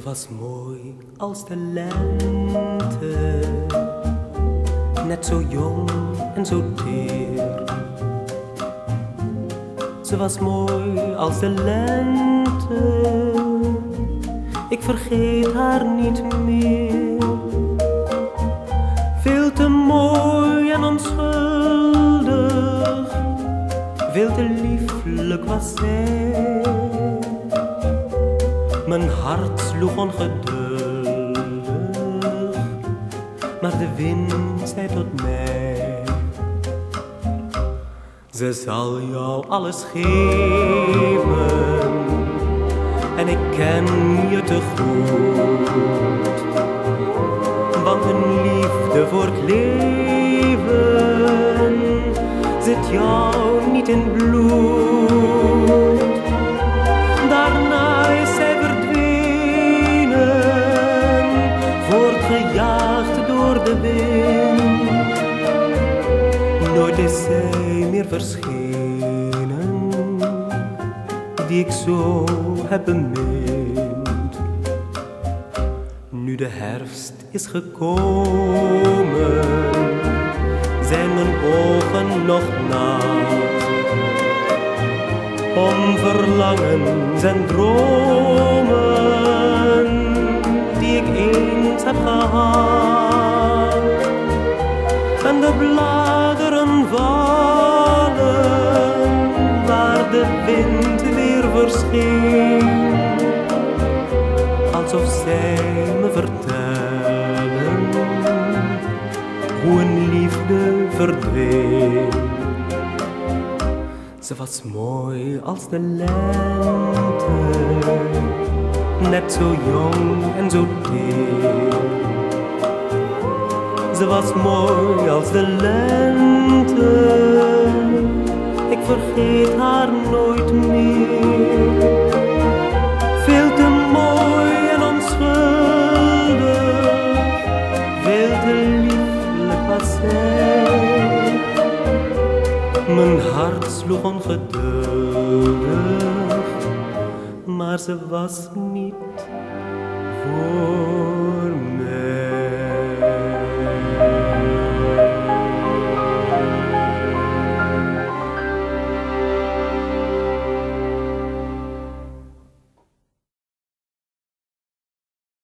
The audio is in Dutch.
was mooi als de lente, net zo jong en zo teer. Ze was mooi als de lente, ik vergeet haar niet meer. Veel te mooi en onschuldig, veel te lieflijk was zij. Mijn hart sloeg ongeduldig, maar de wind zei tot mij. Ze zal jou alles geven en ik ken je te goed. Want een liefde voor het leven zit jou de. Nooit is zij meer verschenen, die ik zo heb bemind. Nu de herfst is gekomen, zijn mijn ogen nog nat om verlangens en dromen En de bladeren vallen waar de wind weer verscheen. Alsof zij me vertellen hoe een liefde verdween. Ze was mooi als de lente, net zo jong en zo teer. Ze was mooi als de lente, ik vergeet haar nooit meer. Veel te mooi en onschuldig, veel te lieflijk was zij. Mijn hart sloeg ongeduldig, maar ze was niet voor